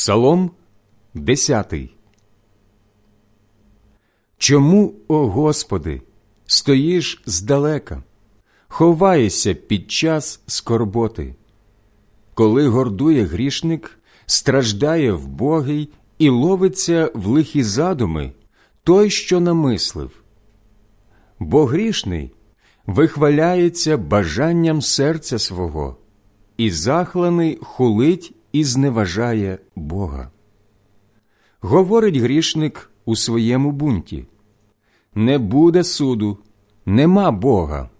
Псалом 10 Чому, о Господи, стоїш здалека, ховаєшся під час скорботи? Коли гордує грішник, страждає вбогий і ловиться в лихі задуми той, що намислив. Бо грішний вихваляється бажанням серця свого, і захланий хулить і зневажає Бога. Говорить грішник у своєму бунті не буде суду, нема Бога.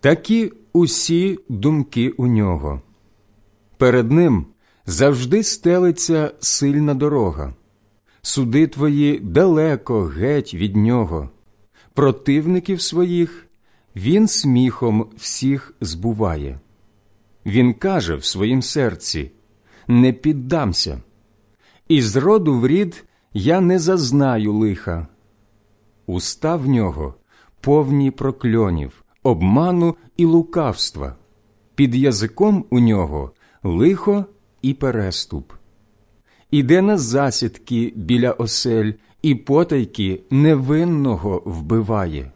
Такі усі думки у нього. Перед ним завжди стелиться сильна дорога, суди твої далеко геть від нього, противників своїх він сміхом всіх збуває. Він каже в своїм серці не піддамся, і з роду в рід я не зазнаю лиха. Уста в нього повні прокльонів, обману і лукавства, під язиком у нього лихо і переступ. Іде на засідки біля осель і потайки невинного вбиває,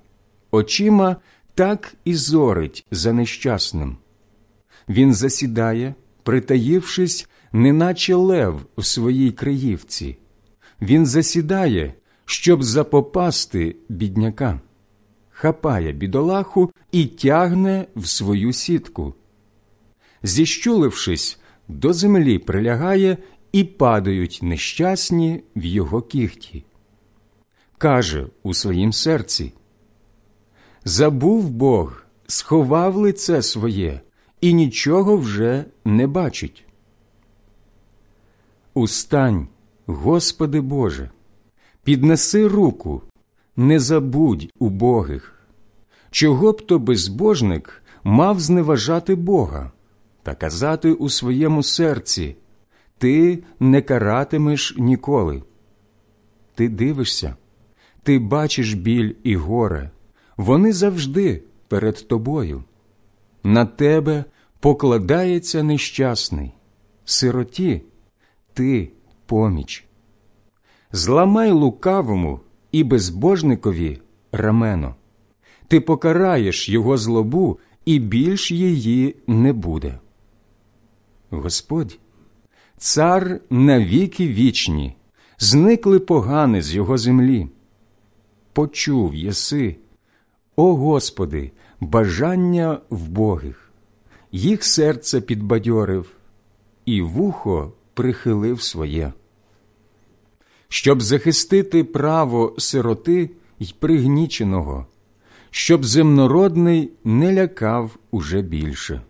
очима так і зорить за нещасним. Він засідає, притаївшись, неначе лев в своїй криївці. Він засідає, щоб запопасти бідняка, хапає бідолаху і тягне в свою сітку. Зіщулившись, до землі прилягає і падають нещасні в його кіхті. Каже у своїм серці Забув Бог, сховав лице своє і нічого вже не бачить. Устань, Господи Боже, піднеси руку, не забудь убогих. Чого б то безбожник мав зневажати Бога та казати у своєму серці Ти не каратимеш ніколи. Ти дивишся, ти бачиш біль і горе, вони завжди перед тобою. На тебе покладається нещасний, сироті ти поміч. Зламай лукавому і безбожникові рамено, ти покараєш його злобу, і більш її не буде. Господь, цар навіки вічні, зникли погани з його землі. Почув єси, о Господи, бажання вбогих, їх серце підбадьорив, і вухо прихилив своє. Щоб захистити право сироти й пригніченого, щоб земнородний не лякав уже більше.